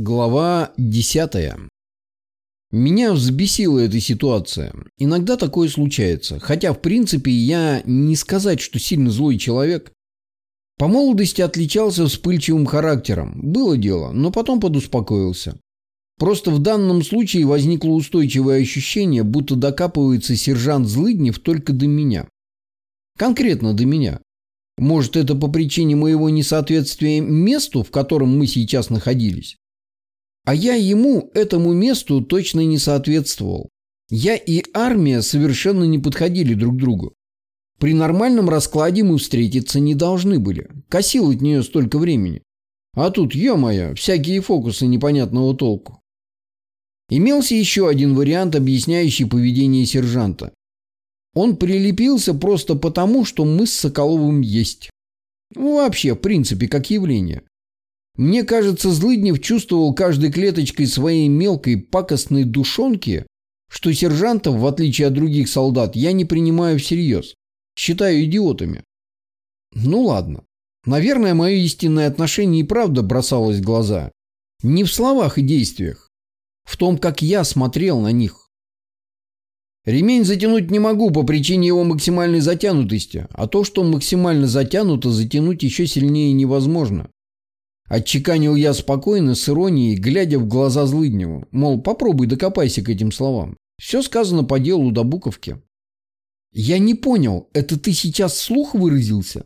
Глава 10. Меня взбесила эта ситуация. Иногда такое случается. Хотя, в принципе, я не сказать, что сильно злой человек. По молодости отличался вспыльчивым характером. Было дело, но потом подуспокоился. Просто в данном случае возникло устойчивое ощущение, будто докапывается сержант Злыднев только до меня. Конкретно до меня. Может, это по причине моего несоответствия месту, в котором мы сейчас находились? А я ему, этому месту, точно не соответствовал. Я и армия совершенно не подходили друг другу. При нормальном раскладе мы встретиться не должны были. Косил от нее столько времени. А тут, ё-моё, всякие фокусы непонятного толку. Имелся еще один вариант, объясняющий поведение сержанта. Он прилепился просто потому, что мы с Соколовым есть. Ну, вообще, в принципе, как явление. Мне кажется, Злыднев чувствовал каждой клеточкой своей мелкой пакостной душонки, что сержантов, в отличие от других солдат, я не принимаю всерьез. Считаю идиотами. Ну ладно. Наверное, мое истинное отношение и правда бросалось в глаза. Не в словах и действиях. В том, как я смотрел на них. Ремень затянуть не могу по причине его максимальной затянутости, а то, что максимально затянуто, затянуть еще сильнее невозможно. Отчеканил я спокойно, с иронией, глядя в глаза Злыдневу. Мол, попробуй докопайся к этим словам. Все сказано по делу до буковки. Я не понял, это ты сейчас слух выразился?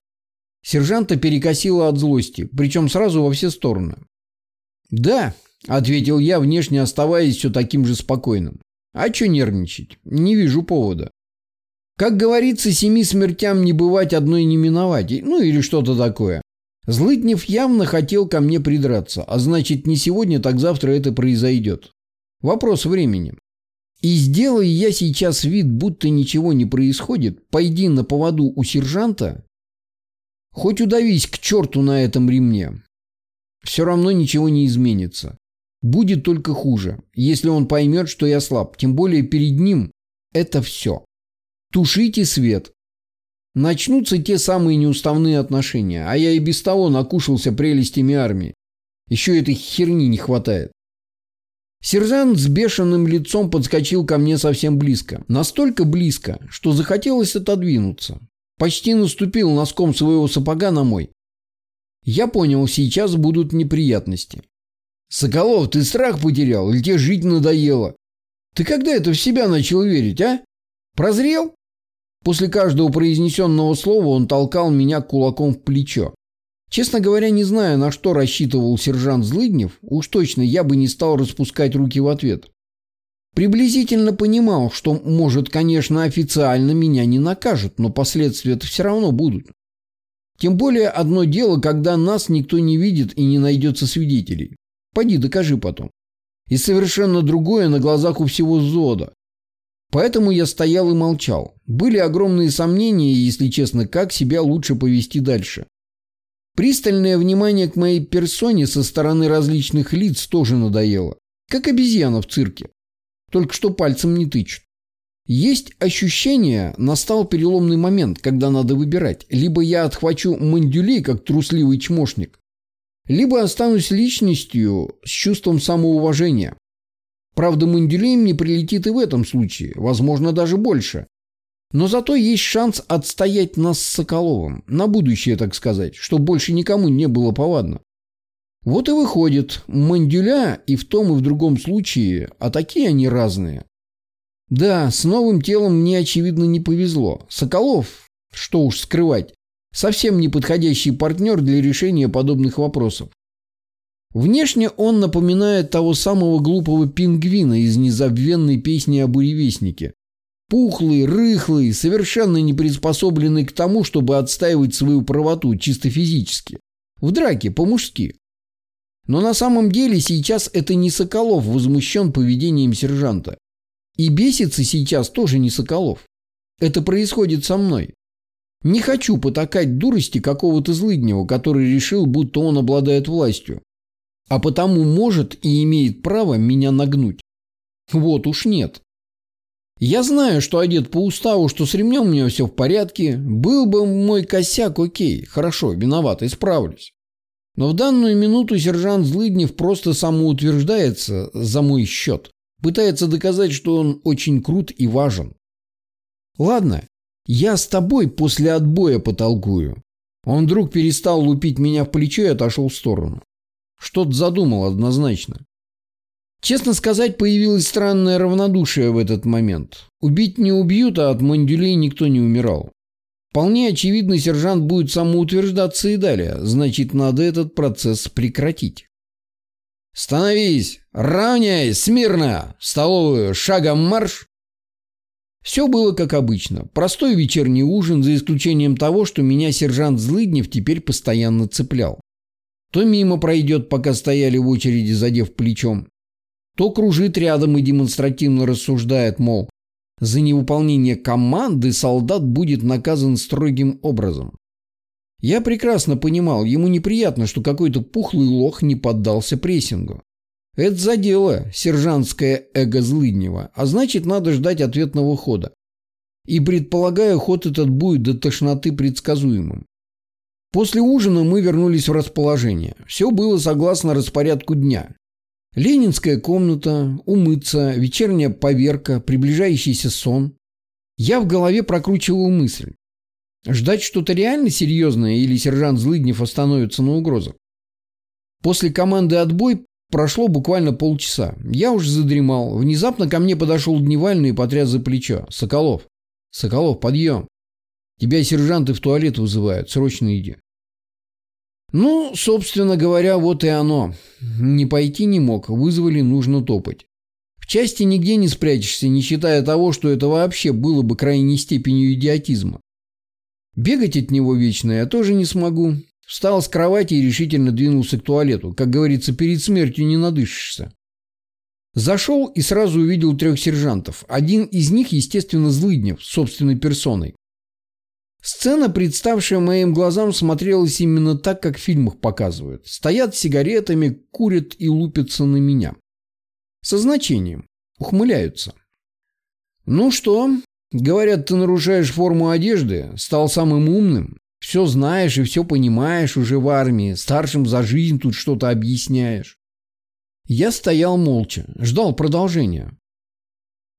Сержанта перекосило от злости, причем сразу во все стороны. «Да», — ответил я, внешне оставаясь все таким же спокойным. «А что нервничать? Не вижу повода. Как говорится, семи смертям не бывать, одной не миновать. Ну или что-то такое. Злытнев явно хотел ко мне придраться, а значит не сегодня, так завтра это произойдет. Вопрос времени. И сделай я сейчас вид, будто ничего не происходит, пойди на поводу у сержанта, хоть удавись к черту на этом ремне. Все равно ничего не изменится. Будет только хуже, если он поймет, что я слаб, тем более перед ним это все. Тушите свет, Начнутся те самые неуставные отношения, а я и без того накушался прелестями армии. Еще этой херни не хватает. Сержант с бешеным лицом подскочил ко мне совсем близко. Настолько близко, что захотелось отодвинуться. Почти наступил носком своего сапога на мой. Я понял, сейчас будут неприятности. «Соколов, ты страх потерял или тебе жить надоело? Ты когда это в себя начал верить, а? Прозрел?» После каждого произнесенного слова он толкал меня кулаком в плечо. Честно говоря, не знаю, на что рассчитывал сержант Злыднев, уж точно я бы не стал распускать руки в ответ. Приблизительно понимал, что, может, конечно, официально меня не накажут, но последствия-то все равно будут. Тем более одно дело, когда нас никто не видит и не найдется свидетелей. Пойди докажи потом. И совершенно другое на глазах у всего Зода. Поэтому я стоял и молчал. Были огромные сомнения, если честно, как себя лучше повести дальше. Пристальное внимание к моей персоне со стороны различных лиц тоже надоело. Как обезьяна в цирке. Только что пальцем не тычут. Есть ощущение, настал переломный момент, когда надо выбирать. Либо я отхвачу мандюлей, как трусливый чмошник, либо останусь личностью с чувством самоуважения. Правда, Менделеем не прилетит и в этом случае, возможно, даже больше. Но зато есть шанс отстоять нас с Соколовым, на будущее, так сказать, чтобы больше никому не было повадно. Вот и выходит, Мандюля и в том, и в другом случае, а такие они разные. Да, с новым телом мне, очевидно, не повезло. Соколов, что уж скрывать, совсем не подходящий партнер для решения подобных вопросов. Внешне он напоминает того самого глупого пингвина из незабвенной песни о буревестнике. Пухлый, рыхлый, совершенно не приспособленный к тому, чтобы отстаивать свою правоту чисто физически. В драке, по-мужски. Но на самом деле сейчас это не Соколов возмущен поведением сержанта. И бесится сейчас тоже не Соколов. Это происходит со мной. Не хочу потакать дурости какого-то злыднего, который решил, будто он обладает властью а потому может и имеет право меня нагнуть. Вот уж нет. Я знаю, что одет по уставу, что с ремнем у меня все в порядке. Был бы мой косяк, окей, хорошо, виноват, исправлюсь. Но в данную минуту сержант Злыднев просто самоутверждается за мой счет. Пытается доказать, что он очень крут и важен. Ладно, я с тобой после отбоя потолкую. Он вдруг перестал лупить меня в плечо и отошел в сторону. Что-то задумал однозначно. Честно сказать, появилось странное равнодушие в этот момент. Убить не убьют, а от мандюлей никто не умирал. Вполне очевидно, сержант будет самоутверждаться и далее, значит, надо этот процесс прекратить. «Становись! Равняй! Смирно! В столовую! Шагом марш!» Все было как обычно. Простой вечерний ужин, за исключением того, что меня сержант Злыднев теперь постоянно цеплял. То мимо пройдет, пока стояли в очереди, задев плечом, то кружит рядом и демонстративно рассуждает, мол, за невыполнение команды солдат будет наказан строгим образом. Я прекрасно понимал, ему неприятно, что какой-то пухлый лох не поддался прессингу. Это задело сержантское эго Злыднева, а значит, надо ждать ответного хода. И предполагаю, ход этот будет до тошноты предсказуемым. После ужина мы вернулись в расположение. Все было согласно распорядку дня. Ленинская комната, умыться, вечерняя поверка, приближающийся сон. Я в голове прокручивал мысль. Ждать что-то реально серьезное или сержант Злыднев остановится на угрозах? После команды «Отбой» Прошло буквально полчаса. Я уже задремал. Внезапно ко мне подошел дневальный и потряс за плечо. «Соколов! Соколов, подъем! Тебя сержанты в туалет вызывают. Срочно иди!» Ну, собственно говоря, вот и оно. Не пойти не мог. Вызвали, нужно топать. В части нигде не спрячешься, не считая того, что это вообще было бы крайней степенью идиотизма. Бегать от него вечно я тоже не смогу. Встал с кровати и решительно двинулся к туалету. Как говорится, перед смертью не надышишься. Зашел и сразу увидел трех сержантов. Один из них, естественно, Злыднев, собственной персоной. Сцена, представшая моим глазам, смотрелась именно так, как в фильмах показывают. Стоят сигаретами, курят и лупятся на меня. Со значением. Ухмыляются. «Ну что?» Говорят, ты нарушаешь форму одежды, стал самым умным. Все знаешь и все понимаешь уже в армии, старшим за жизнь тут что-то объясняешь. Я стоял молча, ждал продолжения.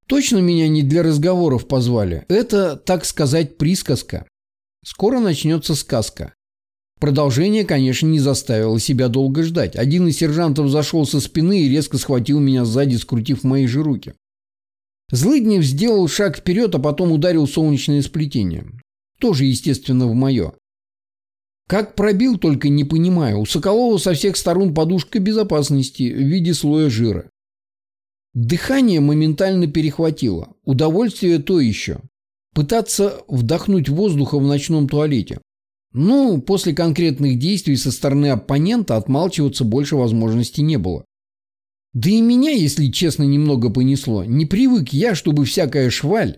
Точно меня не для разговоров позвали. Это, так сказать, присказка. Скоро начнется сказка. Продолжение, конечно, не заставило себя долго ждать. Один из сержантов зашел со спины и резко схватил меня сзади, скрутив мои же руки. Злыднев сделал шаг вперед, а потом ударил солнечное сплетение. Тоже, естественно, в мое. Как пробил, только не понимаю. У Соколова со всех сторон подушка безопасности в виде слоя жира. Дыхание моментально перехватило. Удовольствие то еще. Пытаться вдохнуть воздуха в ночном туалете. Ну, после конкретных действий со стороны оппонента отмалчиваться больше возможности не было. Да и меня, если честно, немного понесло. Не привык я, чтобы всякая шваль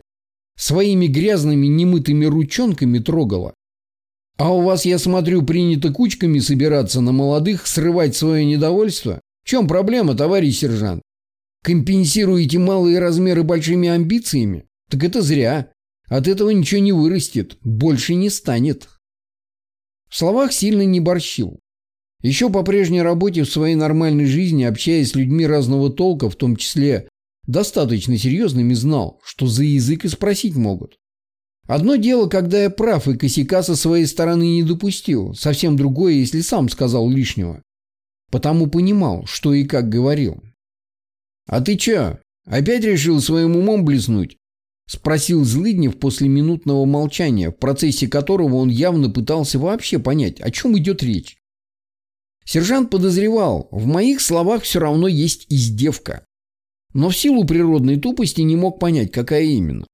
своими грязными немытыми ручонками трогала. А у вас, я смотрю, принято кучками собираться на молодых, срывать свое недовольство? В чем проблема, товарищ сержант? Компенсируете малые размеры большими амбициями? Так это зря. От этого ничего не вырастет, больше не станет. В словах сильно не борщил. Еще по прежней работе в своей нормальной жизни, общаясь с людьми разного толка, в том числе достаточно серьезными, знал, что за язык и спросить могут. Одно дело, когда я прав и косяка со своей стороны не допустил, совсем другое, если сам сказал лишнего. Потому понимал, что и как говорил. «А ты чё, опять решил своим умом блеснуть?» Спросил Злыднев после минутного молчания, в процессе которого он явно пытался вообще понять, о чем идет речь. Сержант подозревал, в моих словах все равно есть издевка но в силу природной тупости не мог понять, какая именно.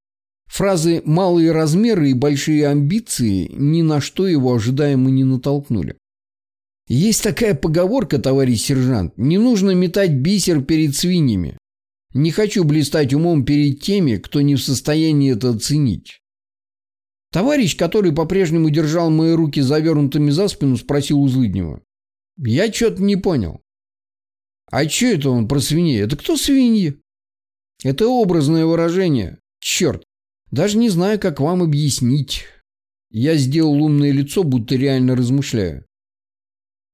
Фразы «малые размеры» и «большие амбиции» ни на что его ожидаемо не натолкнули. Есть такая поговорка, товарищ сержант, не нужно метать бисер перед свиньями. Не хочу блистать умом перед теми, кто не в состоянии это оценить. Товарищ, который по-прежнему держал мои руки завернутыми за спину, спросил у Злыднева. Я что-то не понял. А что это он про свиней? Это кто свиньи? Это образное выражение. Черт, даже не знаю, как вам объяснить. Я сделал умное лицо, будто реально размышляю.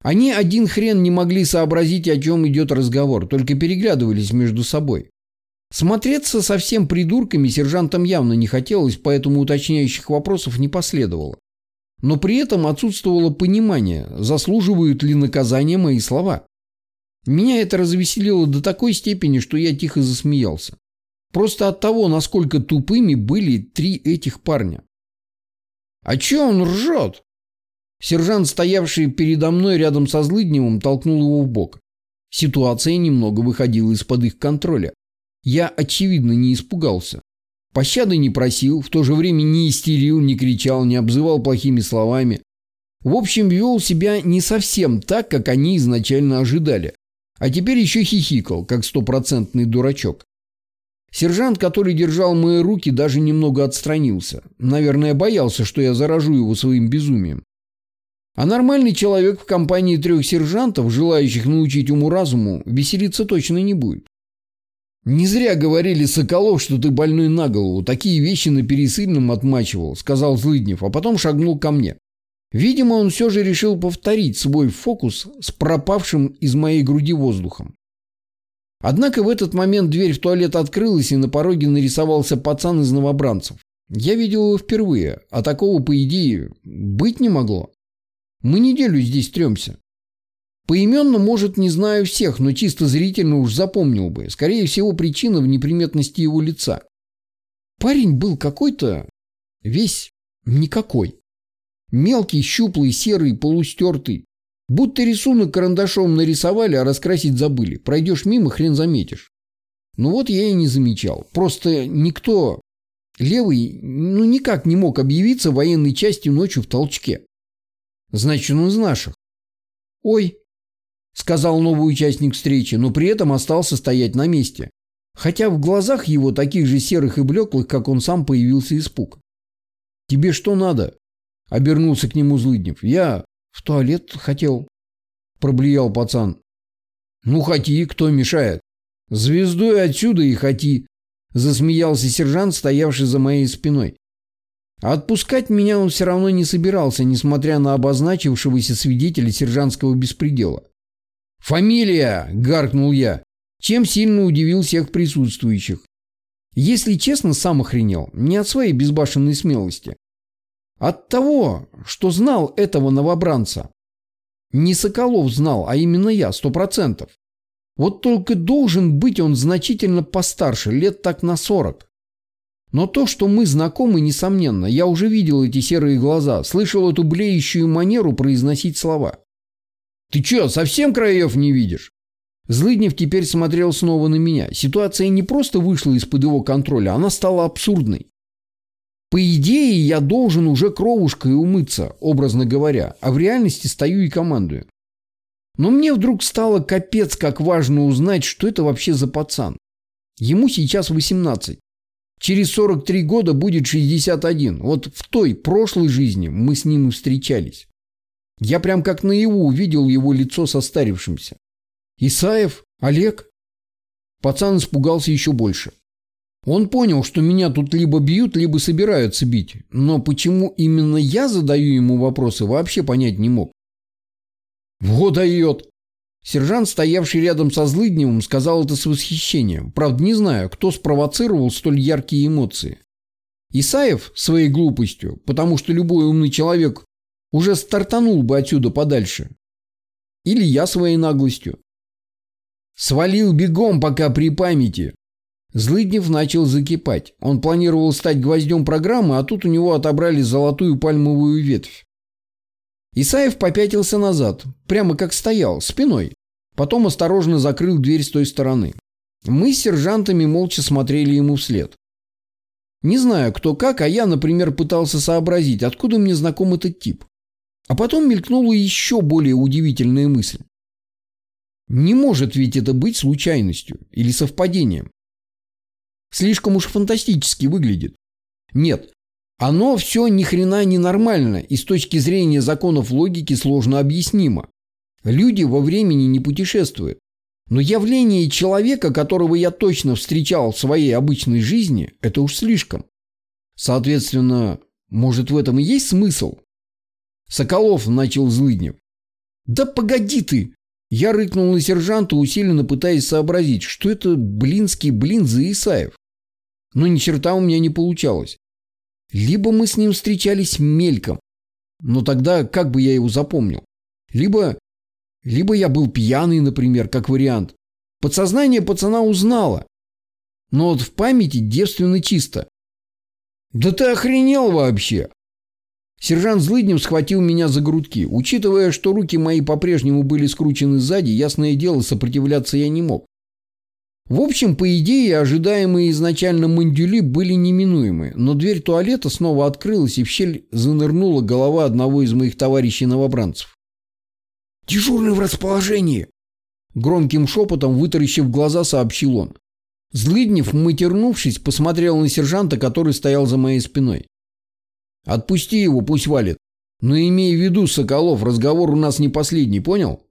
Они один хрен не могли сообразить, о чем идет разговор, только переглядывались между собой. Смотреться совсем придурками сержантам явно не хотелось, поэтому уточняющих вопросов не последовало. Но при этом отсутствовало понимание, заслуживают ли наказания мои слова. Меня это развеселило до такой степени, что я тихо засмеялся. Просто от того, насколько тупыми были три этих парня. «А че он ржет?» Сержант, стоявший передо мной рядом со Злыдневым, толкнул его в бок. Ситуация немного выходила из-под их контроля. Я, очевидно, не испугался. Пощады не просил, в то же время не истерил, не кричал, не обзывал плохими словами. В общем, вел себя не совсем так, как они изначально ожидали. А теперь еще хихикал, как стопроцентный дурачок. Сержант, который держал мои руки, даже немного отстранился. Наверное, боялся, что я заражу его своим безумием. А нормальный человек в компании трех сержантов, желающих научить уму-разуму, веселиться точно не будет. «Не зря говорили, Соколов, что ты больной на голову. Такие вещи на пересыльном отмачивал», — сказал Злыднев, а потом шагнул ко мне. Видимо, он все же решил повторить свой фокус с пропавшим из моей груди воздухом. Однако в этот момент дверь в туалет открылась, и на пороге нарисовался пацан из новобранцев. Я видел его впервые, а такого, по идее, быть не могло. Мы неделю здесь тремся. Поименно, может, не знаю всех, но чисто зрительно уж запомнил бы. Скорее всего, причина в неприметности его лица. Парень был какой-то весь никакой. Мелкий, щуплый, серый, полустертый. Будто рисунок карандашом нарисовали, а раскрасить забыли. Пройдешь мимо, хрен заметишь. Ну вот я и не замечал. Просто никто, левый, ну никак не мог объявиться военной части ночью в толчке. Значит, он из наших. Ой, сказал новый участник встречи, но при этом остался стоять на месте. Хотя в глазах его, таких же серых и блеклых, как он сам, появился испуг. «Тебе что надо?» – обернулся к нему Злыднев. «Я в туалет хотел», – проблеял пацан. «Ну, хоти, кто мешает?» «Звездой отсюда и хоти», – засмеялся сержант, стоявший за моей спиной. Отпускать меня он все равно не собирался, несмотря на обозначившегося свидетеля сержантского беспредела. «Фамилия!» – гаркнул я, чем сильно удивил всех присутствующих. Если честно, сам охренел. Не от своей безбашенной смелости. От того, что знал этого новобранца. Не Соколов знал, а именно я, сто процентов. Вот только должен быть он значительно постарше, лет так на сорок. Но то, что мы знакомы, несомненно. Я уже видел эти серые глаза, слышал эту блеющую манеру произносить слова. Ты что, совсем краев не видишь? Злыднев теперь смотрел снова на меня. Ситуация не просто вышла из-под его контроля, она стала абсурдной. По идее, я должен уже кровушкой умыться, образно говоря, а в реальности стою и командую. Но мне вдруг стало капец как важно узнать, что это вообще за пацан. Ему сейчас 18. Через 43 года будет 61. Вот в той прошлой жизни мы с ним и встречались. Я прям как наяву увидел его лицо состарившимся. «Исаев? Олег?» Пацан испугался еще больше. Он понял, что меня тут либо бьют, либо собираются бить. Но почему именно я задаю ему вопросы, вообще понять не мог. «Вот дает!» Сержант, стоявший рядом со Злыдневым, сказал это с восхищением. Правда, не знаю, кто спровоцировал столь яркие эмоции. Исаев своей глупостью, потому что любой умный человек уже стартанул бы отсюда подальше. Или я своей наглостью. Свалил бегом, пока при памяти. Злыднев начал закипать. Он планировал стать гвоздем программы, а тут у него отобрали золотую пальмовую ветвь. Исаев попятился назад, прямо как стоял, спиной. Потом осторожно закрыл дверь с той стороны. Мы с сержантами молча смотрели ему вслед. Не знаю, кто как, а я, например, пытался сообразить, откуда мне знаком этот тип. А потом мелькнула еще более удивительная мысль. Не может ведь это быть случайностью или совпадением. Слишком уж фантастически выглядит. Нет, оно все ни хрена не нормально и с точки зрения законов логики сложно объяснимо. Люди во времени не путешествуют. Но явление человека, которого я точно встречал в своей обычной жизни, это уж слишком. Соответственно, может в этом и есть смысл? Соколов начал Злыднев. «Да погоди ты!» Я рыкнул на сержанта, усиленно пытаясь сообразить, что это блинский блин за Исаев. Но ни черта у меня не получалось. Либо мы с ним встречались мельком, но тогда как бы я его запомнил? Либо, либо я был пьяный, например, как вариант. Подсознание пацана узнало, но вот в памяти девственно чисто. «Да ты охренел вообще!» Сержант Злыднев схватил меня за грудки. Учитывая, что руки мои по-прежнему были скручены сзади, ясное дело, сопротивляться я не мог. В общем, по идее, ожидаемые изначально мандюли были неминуемы, но дверь туалета снова открылась, и в щель занырнула голова одного из моих товарищей-новобранцев. «Дежурный в расположении!» Громким шепотом, вытаращив глаза, сообщил он. Злыднев, матернувшись, посмотрел на сержанта, который стоял за моей спиной. Отпусти его, пусть валит. Но имей в виду, Соколов, разговор у нас не последний, понял?